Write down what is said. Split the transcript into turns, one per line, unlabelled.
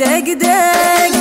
gide gide